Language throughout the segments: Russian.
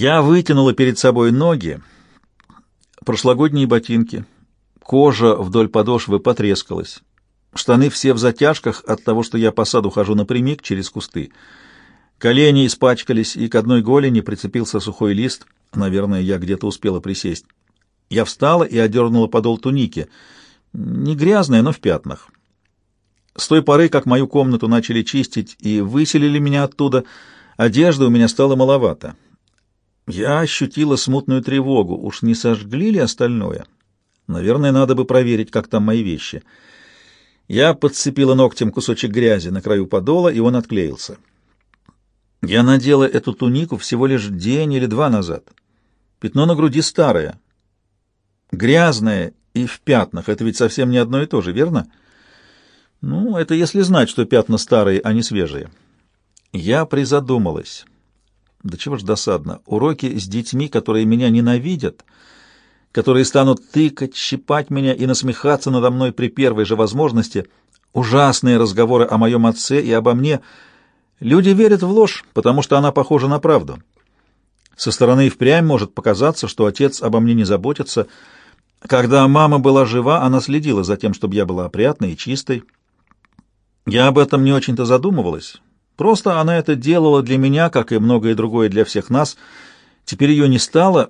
Я вытянула перед собой ноги, прошлогодние ботинки. Кожа вдоль подошвы потрескалась. Штаны все в затяжках от того, что я по саду хожу напрямик через кусты. Колени испачкались, и к одной голени прицепился сухой лист. Наверное, я где-то успела присесть. Я встала и одернула подол туники. Не грязная, но в пятнах. С той поры, как мою комнату начали чистить и выселили меня оттуда, одежды у меня стало маловато. Я ощутила смутную тревогу. Уж не сожгли ли остальное? Наверное, надо бы проверить, как там мои вещи. Я подцепила ногтем кусочек грязи на краю подола, и он отклеился. Я надела эту тунику всего лишь день или два назад. Пятно на груди старое. Грязное и в пятнах. Это ведь совсем не одно и то же, верно? — ну, это если знать, что пятна старые, а не свежие. Я призадумалась. Да чего ж досадно. Уроки с детьми, которые меня ненавидят, которые станут тыкать, щипать меня и насмехаться надо мной при первой же возможности, ужасные разговоры о моем отце и обо мне. Люди верят в ложь, потому что она похожа на правду. Со стороны и впрямь может показаться, что отец обо мне не заботится. Когда мама была жива, она следила за тем, чтобы я была опрятной и чистой, я об этом не очень-то задумывалась. Просто она это делала для меня, как и многое другое для всех нас. Теперь ее не стало,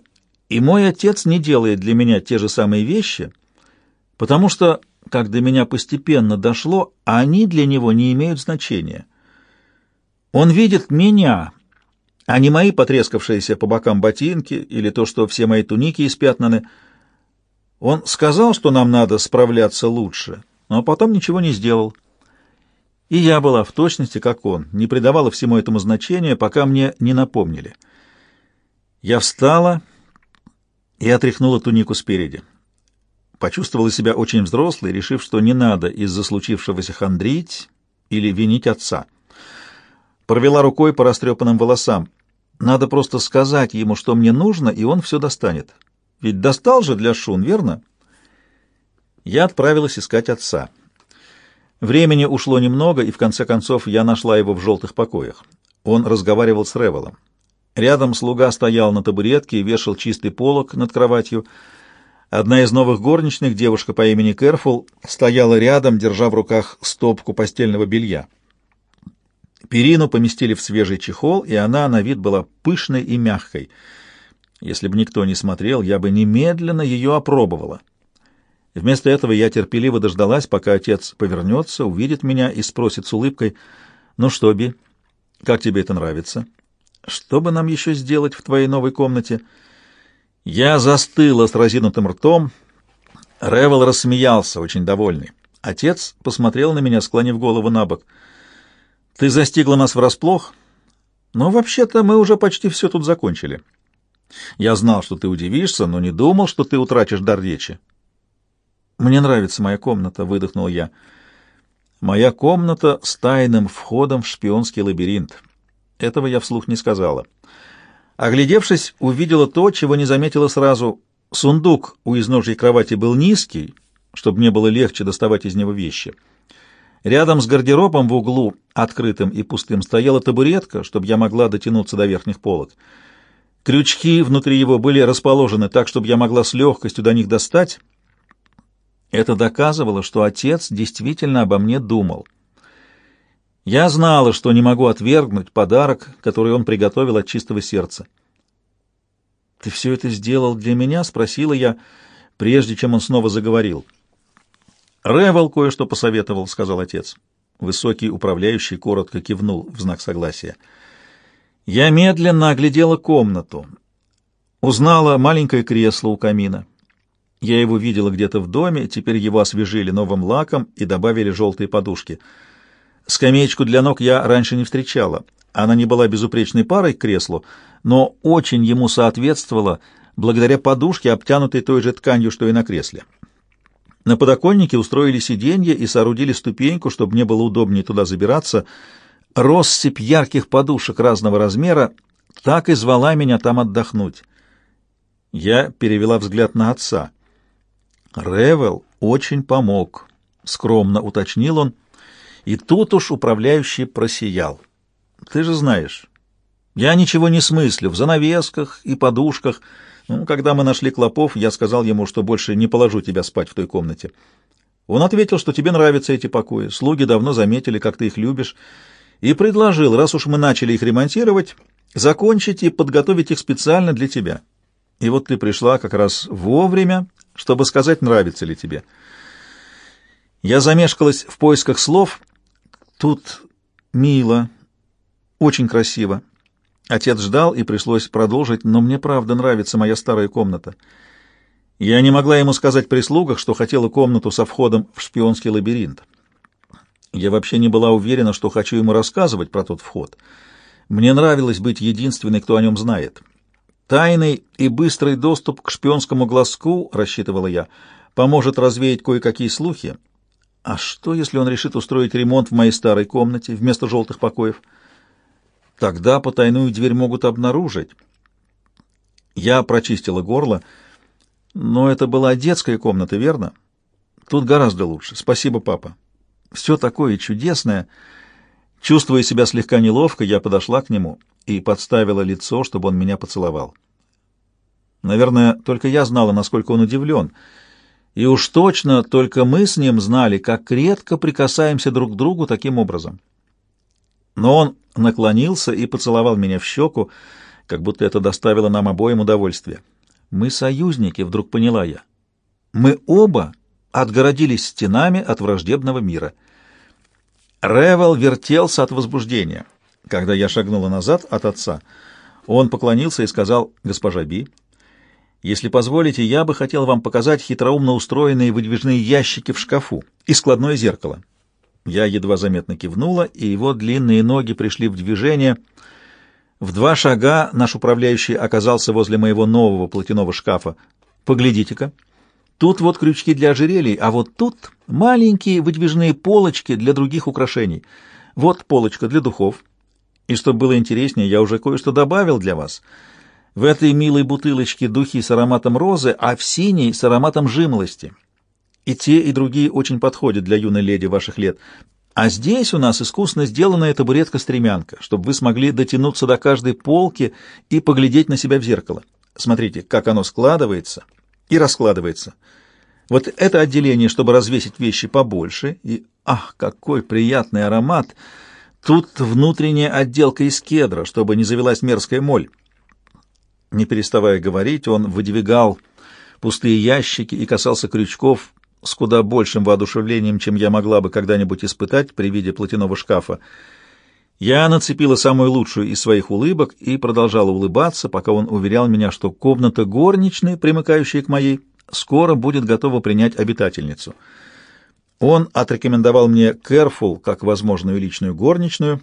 и мой отец не делает для меня те же самые вещи, потому что, как до меня постепенно дошло, они для него не имеют значения. Он видит меня, а не мои потрескавшиеся по бокам ботинки или то, что все мои туники испятнаны. Он сказал, что нам надо справляться лучше, но потом ничего не сделал. И я была в точности, как он, не придавала всему этому значения, пока мне не напомнили. Я встала и отряхнула тунику спереди. Почувствовала себя очень взрослой, решив, что не надо из-за случившегося хандрить или винить отца. Провела рукой по растрепанным волосам. Надо просто сказать ему, что мне нужно, и он все достанет. Ведь достал же для Шун, верно? Я отправилась искать отца. Времени ушло немного, и в конце концов я нашла его в желтых покоях. Он разговаривал с Ревелом. Рядом слуга стоял на табуретке и вешал чистый полог над кроватью. Одна из новых горничных, девушка по имени Кэрфул, стояла рядом, держа в руках стопку постельного белья. Перину поместили в свежий чехол, и она на вид была пышной и мягкой. Если бы никто не смотрел, я бы немедленно ее опробовала. Вместо этого я терпеливо дождалась, пока отец повернется, увидит меня и спросит с улыбкой, «Ну что, Би, как тебе это нравится? Что бы нам еще сделать в твоей новой комнате?» Я застыла с разинутым ртом. Ревел рассмеялся, очень довольный. Отец посмотрел на меня, склонив голову на бок. «Ты застигла нас врасплох, но вообще-то мы уже почти все тут закончили. Я знал, что ты удивишься, но не думал, что ты утратишь дар речи. «Мне нравится моя комната», — выдохнул я. «Моя комната с тайным входом в шпионский лабиринт». Этого я вслух не сказала. Оглядевшись, увидела то, чего не заметила сразу. Сундук у изножьей кровати был низкий, чтобы мне было легче доставать из него вещи. Рядом с гардеробом в углу, открытым и пустым, стояла табуретка, чтобы я могла дотянуться до верхних полок. Крючки внутри его были расположены так, чтобы я могла с легкостью до них достать, это доказывало, что отец действительно обо мне думал. Я знала, что не могу отвергнуть подарок, который он приготовил от чистого сердца. «Ты все это сделал для меня?» — спросила я, прежде чем он снова заговорил. «Ревел кое-что посоветовал», — сказал отец. Высокий управляющий коротко кивнул в знак согласия. Я медленно оглядела комнату. Узнала маленькое кресло у камина, я его видела где-то в доме, теперь его освежили новым лаком и добавили желтые подушки. Скамеечку для ног я раньше не встречала. Она не была безупречной парой к креслу, но очень ему соответствовала благодаря подушке, обтянутой той же тканью, что и на кресле. На подоконнике устроили сиденье и соорудили ступеньку, чтобы мне было удобнее туда забираться. Россыпь ярких подушек разного размера так и звала меня там отдохнуть. Я перевела взгляд на отца — Ревел очень помог, скромно уточнил он, и тут уж управляющий просиял. Ты же знаешь, Я ничего не смыслю в занавесках и подушках. Ну, когда мы нашли клопов, я сказал ему, что больше не положу тебя спать в той комнате. Он ответил, что тебе нравятся эти покои, слуги давно заметили, как ты их любишь, и предложил, раз уж мы начали их ремонтировать, закончить и подготовить их специально для тебя. И вот ты пришла как раз вовремя, чтобы сказать, нравится ли тебе. Я замешкалась в поисках слов. Тут мило, очень красиво. Отец ждал, и пришлось продолжить, но мне правда нравится моя старая комната. Я не могла ему сказать прислугах, что хотела комнату со входом в шпионский лабиринт. Я вообще не была уверена, что хочу ему рассказывать про тот вход. Мне нравилось быть единственной, кто о нем знает. Тайный и быстрый доступ к шпионскому глазку, рассчитывала я, поможет развеять кое-какие слухи. А что, если он решит устроить ремонт в моей старой комнате вместо желтых покоев? Тогда потайную дверь могут обнаружить. Я прочистила горло. Но это была детская комната, верно? Тут гораздо лучше. Спасибо, папа. Все такое чудесное. Чувствуя себя слегка неловко, я подошла к нему и подставила лицо, чтобы он меня поцеловал. Наверное, только я знала, насколько он удивлен. И уж точно только мы с ним знали, как редко прикасаемся друг к другу таким образом. Но он наклонился и поцеловал меня в щеку, как будто это доставило нам обоим удовольствие. Мы союзники, вдруг поняла я. Мы оба отгородились стенами от враждебного мира. Ревел вертелся от возбуждения. Когда я шагнула назад от отца, он поклонился и сказал, «Госпожа Би, если позволите, я бы хотел вам показать хитроумно устроенные выдвижные ящики в шкафу и складное зеркало». Я едва заметно кивнула, и его длинные ноги пришли в движение — в два шага наш управляющий оказался возле моего нового платяного шкафа. Поглядите-ка. Тут вот крючки для ожерелий, а вот тут маленькие выдвижные полочки для других украшений. Вот полочка для духов. И чтобы было интереснее, я уже кое-что добавил для вас. В этой милой бутылочке духи с ароматом розы, а в синей с ароматом жимолости. И те, и другие очень подходят для юной леди ваших лет. А здесь у нас искусно сделанная табуретка-стремянка, чтобы вы смогли дотянуться до каждой полки и поглядеть на себя в зеркало. Смотрите, как оно складывается и раскладывается. Вот это отделение, чтобы развесить вещи побольше. И, ах, какой приятный аромат! Тут внутренняя отделка из кедра, чтобы не завелась мерзкая моль. Не переставая говорить, он выдвигал пустые ящики и касался крючков, с куда большим воодушевлением, чем я могла бы когда-нибудь испытать при виде платяного шкафа. Я нацепила самую лучшую из своих улыбок и продолжала улыбаться, пока он уверял меня, что комната горничной, примыкающая к моей, скоро будет готова принять обитательницу. Он отрекомендовал мне Кэрфул как возможную личную горничную,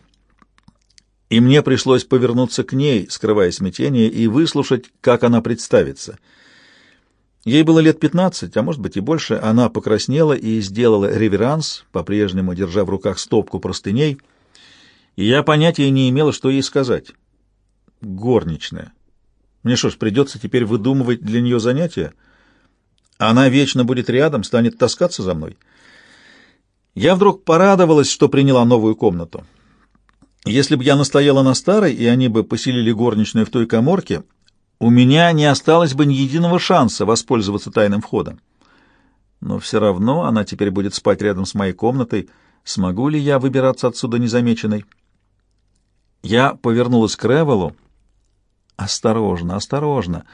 и мне пришлось повернуться к ней, скрывая смятение, и выслушать, как она представится — Ей было лет пятнадцать, а может быть и больше. Она покраснела и сделала реверанс, по-прежнему держа в руках стопку простыней, и я понятия не имела, что ей сказать. Горничная. Мне что ж, придется теперь выдумывать для нее занятия? Она вечно будет рядом, станет таскаться за мной. Я вдруг порадовалась, что приняла новую комнату. Если бы я настояла на старой, и они бы поселили горничную в той коморке, у меня не осталось бы ни единого шанса воспользоваться тайным входом. Но все равно она теперь будет спать рядом с моей комнатой. Смогу ли я выбираться отсюда незамеченной? Я повернулась к Ревелу. Осторожно, осторожно.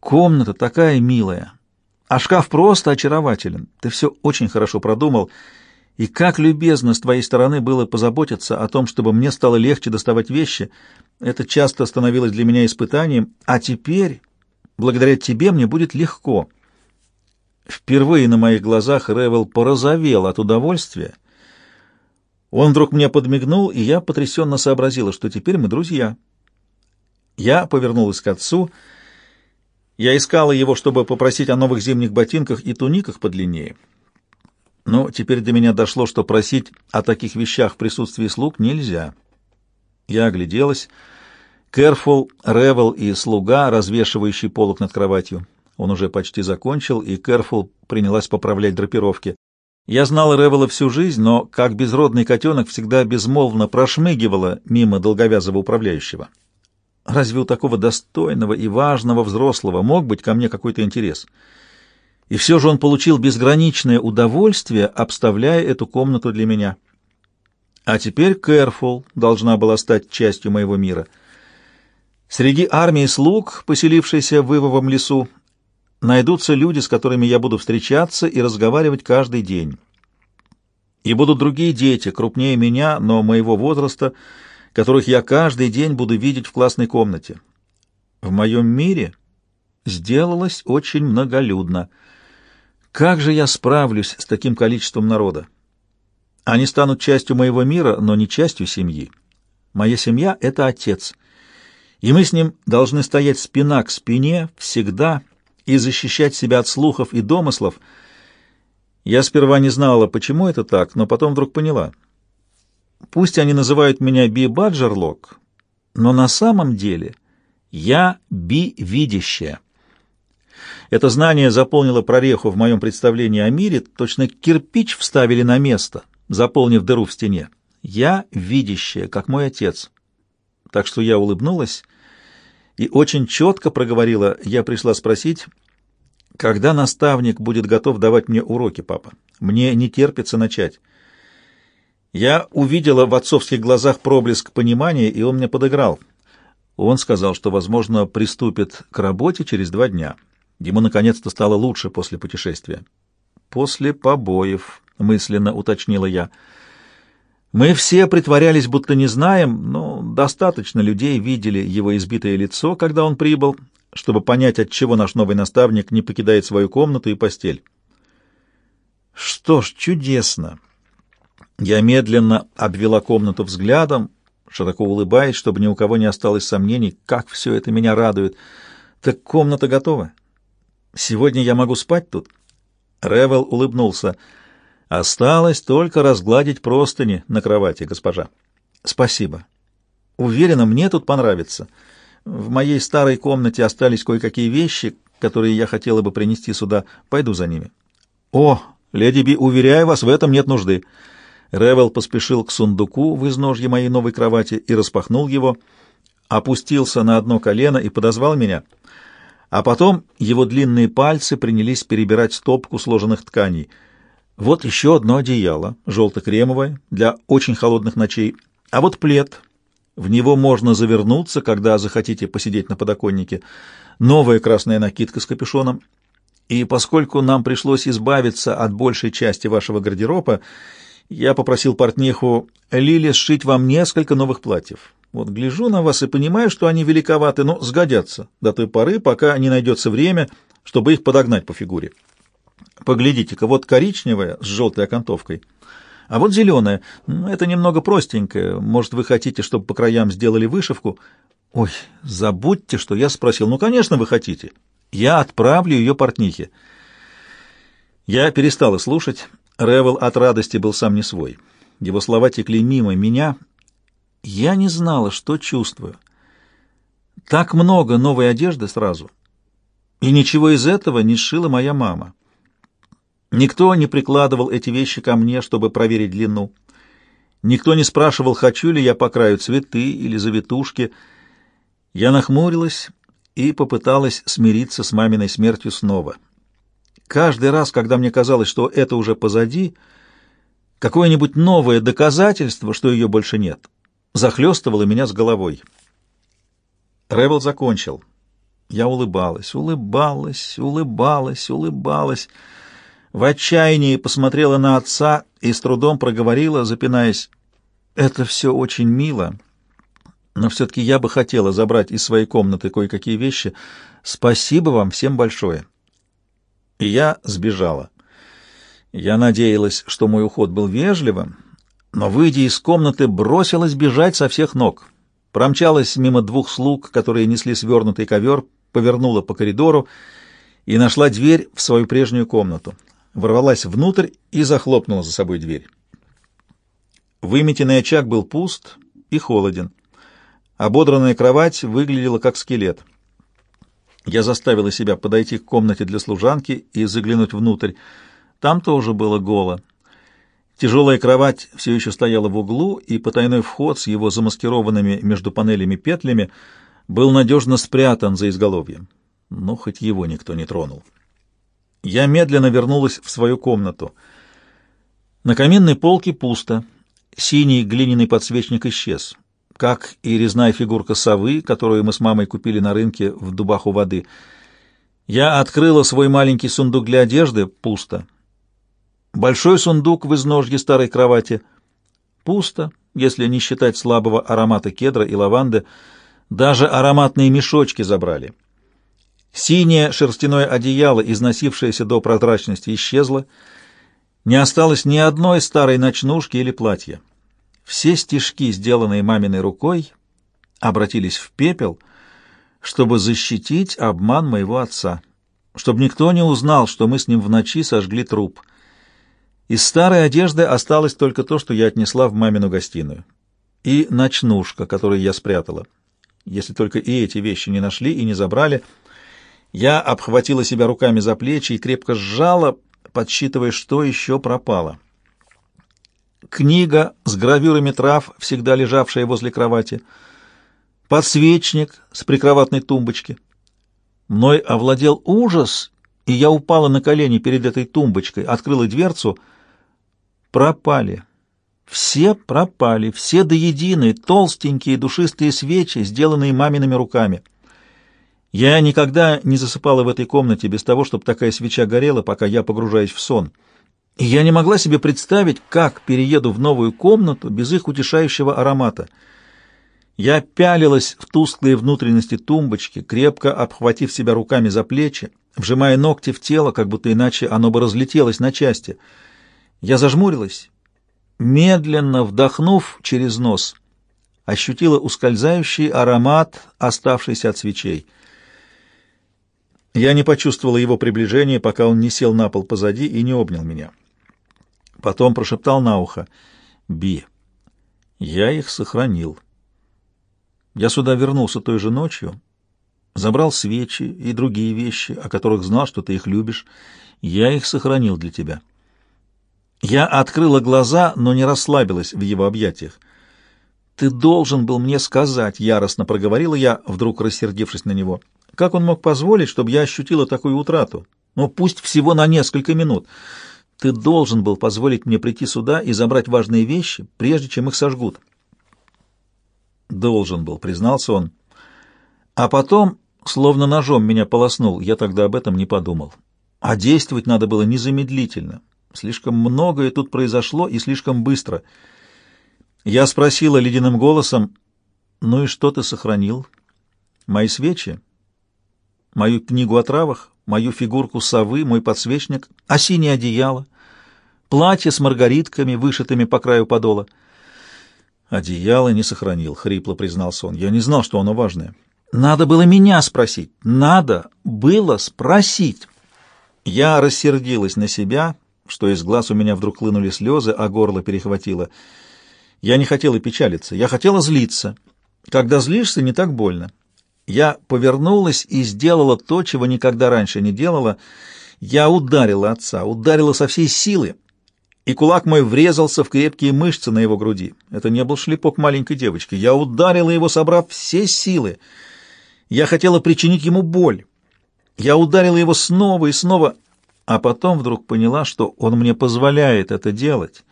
Комната такая милая, а шкаф просто очарователен. Ты все очень хорошо продумал. И как любезно с твоей стороны было позаботиться о том, чтобы мне стало легче доставать вещи. Это часто становилось для меня испытанием, а теперь, благодаря тебе, мне будет легко. Впервые на моих глазах Ревел порозовел от удовольствия. Он вдруг мне подмигнул, и я потрясенно сообразила, что теперь мы друзья. Я повернулась к отцу. Я искала его, чтобы попросить о новых зимних ботинках и туниках подлиннее. Но теперь до меня дошло, что просить о таких вещах в присутствии слуг нельзя. Я огляделась. Кэрфул, Ревел и слуга, развешивающий полок над кроватью. Он уже почти закончил, и Кэрфул принялась поправлять драпировки. Я знала Ревела всю жизнь, но, как безродный котенок, всегда безмолвно прошмыгивала мимо долговязого управляющего. Разве у такого достойного и важного взрослого мог быть ко мне какой-то интерес? И все же он получил безграничное удовольствие, обставляя эту комнату для меня. А теперь Кэрфул должна была стать частью моего мира. Среди армии слуг, поселившейся в Ивовом лесу, найдутся люди, с которыми я буду встречаться и разговаривать каждый день. И будут другие дети, крупнее меня, но моего возраста, которых я каждый день буду видеть в классной комнате. В моем мире сделалось очень многолюдно. Как же я справлюсь с таким количеством народа? Они станут частью моего мира, но не частью семьи. Моя семья — это отец. И мы с ним должны стоять спина к спине всегда и защищать себя от слухов и домыслов. Я сперва не знала, почему это так, но потом вдруг поняла. Пусть они называют меня Би Баджерлок, но на самом деле я Би-видящая. Это знание заполнило прореху в моем представлении о мире, точно кирпич вставили на место, заполнив дыру в стене. Я видящая, как мой отец. Так что я улыбнулась и очень четко проговорила, я пришла спросить, когда наставник будет готов давать мне уроки, папа? Мне не терпится начать. Я увидела в отцовских глазах проблеск понимания, и он мне подыграл. Он сказал, что, возможно, приступит к работе через два дня. Ему наконец-то стало лучше после путешествия. «После побоев», — мысленно уточнила я. Мы все притворялись, будто не знаем, но достаточно людей видели его избитое лицо, когда он прибыл, чтобы понять, от чего наш новый наставник не покидает свою комнату и постель. Что ж, чудесно. Я медленно обвела комнату взглядом, широко улыбаясь, чтобы ни у кого не осталось сомнений, как все это меня радует. Так комната готова. Сегодня я могу спать тут? Ревел улыбнулся. Осталось только разгладить простыни на кровати, госпожа. Спасибо. Уверена, мне тут понравится. В моей старой комнате остались кое-какие вещи, которые я хотела бы принести сюда. Пойду за ними. О, леди Би, уверяю вас, в этом нет нужды. Ревел поспешил к сундуку в изножье моей новой кровати и распахнул его, опустился на одно колено и подозвал меня. А потом его длинные пальцы принялись перебирать стопку сложенных тканей. Вот еще одно одеяло, желто-кремовое, для очень холодных ночей. А вот плед, в него можно завернуться, когда захотите посидеть на подоконнике. Новая красная накидка с капюшоном. И поскольку нам пришлось избавиться от большей части вашего гардероба, я попросил портниху Лили сшить вам несколько новых платьев. Вот гляжу на вас и понимаю, что они великоваты, но сгодятся до той поры, пока не найдется время, чтобы их подогнать по фигуре. Поглядите-ка, вот коричневая с желтой окантовкой — а вот зеленая, это немного простенькая. Может, вы хотите, чтобы по краям сделали вышивку? Ой, забудьте, что я спросил. Ну, конечно, вы хотите. Я отправлю ее портнихе. Я перестала слушать. Ревел от радости был сам не свой. Его слова текли мимо меня. Я не знала, что чувствую. Так много новой одежды сразу. И ничего из этого не сшила моя мама. Никто не прикладывал эти вещи ко мне, чтобы проверить длину. Никто не спрашивал, хочу ли я по краю цветы или завитушки. Я нахмурилась и попыталась смириться с маминой смертью снова. Каждый раз, когда мне казалось, что это уже позади, какое-нибудь новое доказательство, что ее больше нет, захлестывало меня с головой. Ревел закончил. Я улыбалась, улыбалась, улыбалась, улыбалась в отчаянии посмотрела на отца и с трудом проговорила, запинаясь, «Это все очень мило, но все-таки я бы хотела забрать из своей комнаты кое-какие вещи. Спасибо вам всем большое». И я сбежала. Я надеялась, что мой уход был вежливым, но, выйдя из комнаты, бросилась бежать со всех ног. Промчалась мимо двух слуг, которые несли свернутый ковер, повернула по коридору и нашла дверь в свою прежнюю комнату ворвалась внутрь и захлопнула за собой дверь. Выметенный очаг был пуст и холоден. Ободранная кровать выглядела как скелет. Я заставила себя подойти к комнате для служанки и заглянуть внутрь. Там тоже было голо. Тяжелая кровать все еще стояла в углу, и потайной вход с его замаскированными между панелями петлями был надежно спрятан за изголовьем. Но хоть его никто не тронул. Я медленно вернулась в свою комнату. На каминной полке пусто. Синий глиняный подсвечник исчез, как и резная фигурка совы, которую мы с мамой купили на рынке в дубах у воды. Я открыла свой маленький сундук для одежды, пусто. Большой сундук в изножье старой кровати, пусто, если не считать слабого аромата кедра и лаванды, даже ароматные мешочки забрали. Синее шерстяное одеяло, износившееся до прозрачности, исчезло, не осталось ни одной старой ночнушки или платья. Все стежки, сделанные маминой рукой, обратились в пепел, чтобы защитить обман моего отца, чтобы никто не узнал, что мы с ним в ночи сожгли труп. Из старой одежды осталось только то, что я отнесла в мамину гостиную, и ночнушка, которую я спрятала. Если только и эти вещи не нашли и не забрали, я обхватила себя руками за плечи и крепко сжала, подсчитывая, что еще пропало. Книга с гравюрами трав, всегда лежавшая возле кровати. Подсвечник с прикроватной тумбочки. Мной овладел ужас, и я упала на колени перед этой тумбочкой, открыла дверцу. Пропали. Все пропали, все до единой, толстенькие душистые свечи, сделанные мамиными руками. Я никогда не засыпала в этой комнате без того, чтобы такая свеча горела, пока я погружаюсь в сон. И я не могла себе представить, как перееду в новую комнату без их утешающего аромата. Я пялилась в тусклые внутренности тумбочки, крепко обхватив себя руками за плечи, вжимая ногти в тело, как будто иначе оно бы разлетелось на части. Я зажмурилась, медленно вдохнув через нос, ощутила ускользающий аромат, оставшийся от свечей — я не почувствовала его приближения, пока он не сел на пол позади и не обнял меня. Потом прошептал на ухо. «Би, я их сохранил. Я сюда вернулся той же ночью, забрал свечи и другие вещи, о которых знал, что ты их любишь. Я их сохранил для тебя». Я открыла глаза, но не расслабилась в его объятиях. «Ты должен был мне сказать», — яростно проговорила я, вдруг рассердившись на него. Как он мог позволить, чтобы я ощутила такую утрату? Ну, пусть всего на несколько минут. Ты должен был позволить мне прийти сюда и забрать важные вещи, прежде чем их сожгут. Должен был, признался он. А потом, словно ножом меня полоснул, я тогда об этом не подумал. А действовать надо было незамедлительно. Слишком многое тут произошло и слишком быстро. Я спросила ледяным голосом, «Ну и что ты сохранил? Мои свечи?» мою книгу о травах, мою фигурку совы, мой подсвечник, а синее одеяло, платье с маргаритками, вышитыми по краю подола. Одеяло не сохранил, хрипло признался он. Я не знал, что оно важное. Надо было меня спросить. Надо было спросить. Я рассердилась на себя, что из глаз у меня вдруг хлынули слезы, а горло перехватило. Я не хотела печалиться, я хотела злиться. Когда злишься, не так больно. Я повернулась и сделала то, чего никогда раньше не делала. Я ударила отца, ударила со всей силы, и кулак мой врезался в крепкие мышцы на его груди. Это не был шлепок маленькой девочки. Я ударила его, собрав все силы. Я хотела причинить ему боль. Я ударила его снова и снова, а потом вдруг поняла, что он мне позволяет это делать,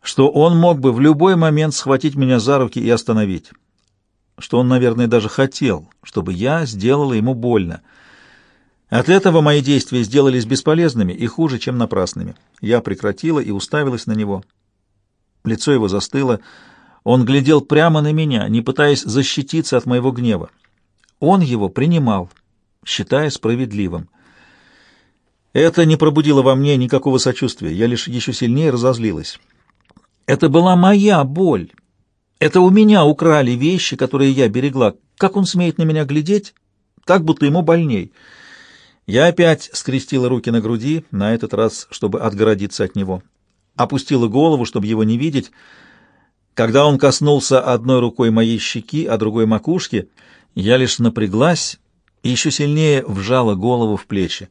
что он мог бы в любой момент схватить меня за руки и остановить что он, наверное, даже хотел, чтобы я сделала ему больно. От этого мои действия сделались бесполезными и хуже, чем напрасными. Я прекратила и уставилась на него. Лицо его застыло. Он глядел прямо на меня, не пытаясь защититься от моего гнева. Он его принимал, считая справедливым. Это не пробудило во мне никакого сочувствия, я лишь еще сильнее разозлилась. Это была моя боль, это у меня украли вещи, которые я берегла. Как он смеет на меня глядеть? Так, будто ему больней. Я опять скрестила руки на груди, на этот раз, чтобы отгородиться от него. Опустила голову, чтобы его не видеть. Когда он коснулся одной рукой моей щеки, а другой макушки, я лишь напряглась и еще сильнее вжала голову в плечи.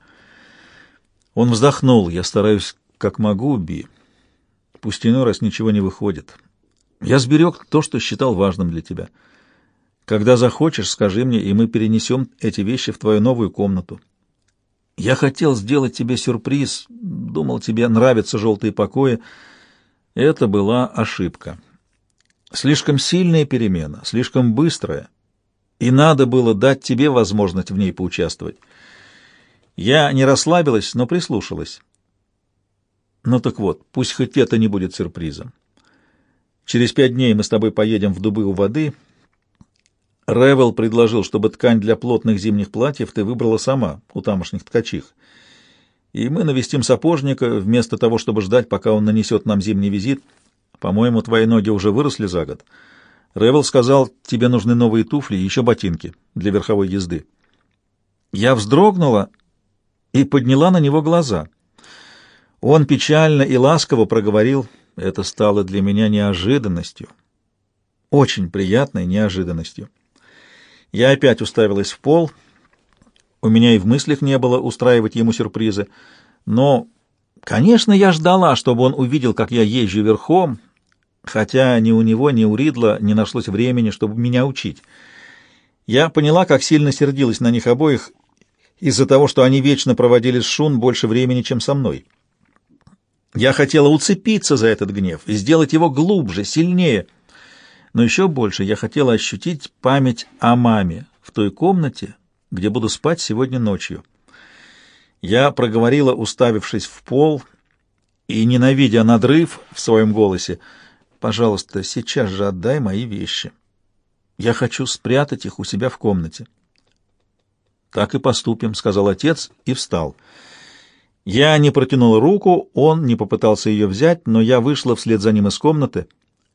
Он вздохнул. Я стараюсь, как могу, Би. Пусть иной раз ничего не выходит. Я сберег то, что считал важным для тебя. Когда захочешь, скажи мне, и мы перенесем эти вещи в твою новую комнату. Я хотел сделать тебе сюрприз, думал, тебе нравятся желтые покои. Это была ошибка. Слишком сильная перемена, слишком быстрая, и надо было дать тебе возможность в ней поучаствовать. Я не расслабилась, но прислушалась. Ну так вот, пусть хоть это не будет сюрпризом. Через пять дней мы с тобой поедем в дубы у воды. Ревел предложил, чтобы ткань для плотных зимних платьев ты выбрала сама у тамошних ткачих. И мы навестим сапожника, вместо того, чтобы ждать, пока он нанесет нам зимний визит. По-моему, твои ноги уже выросли за год. Ревел сказал, тебе нужны новые туфли и еще ботинки для верховой езды. Я вздрогнула и подняла на него глаза. Он печально и ласково проговорил, это стало для меня неожиданностью, очень приятной неожиданностью. Я опять уставилась в пол, у меня и в мыслях не было устраивать ему сюрпризы, но, конечно, я ждала, чтобы он увидел, как я езжу верхом, хотя ни у него, ни у Ридла не нашлось времени, чтобы меня учить. Я поняла, как сильно сердилась на них обоих из-за того, что они вечно проводили с Шун больше времени, чем со мной. Я хотела уцепиться за этот гнев и сделать его глубже, сильнее. Но еще больше я хотела ощутить память о маме в той комнате, где буду спать сегодня ночью. Я проговорила, уставившись в пол и ненавидя надрыв в своем голосе, «Пожалуйста, сейчас же отдай мои вещи. Я хочу спрятать их у себя в комнате». «Так и поступим», — сказал отец и встал. Я не протянул руку, он не попытался ее взять, но я вышла вслед за ним из комнаты,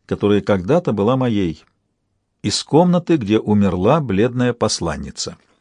которая когда-то была моей, из комнаты, где умерла бледная посланница.